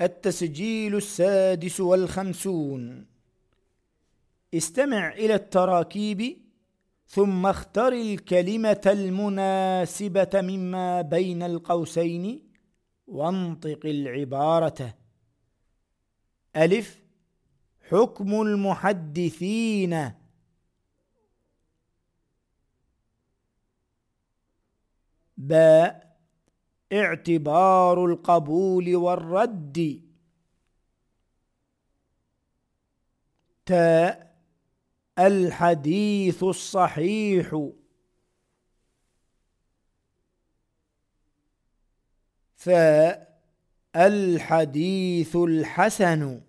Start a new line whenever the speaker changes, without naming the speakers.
التسجيل السادس والخمسون. استمع إلى التراكيب ثم اختر الكلمة المناسبة مما بين القوسين وانطق العبارة. ألف حكم المحدثين. باء اعتبار القبول والرد. تاء الحديث الصحيح. ثاء الحديث الحسن.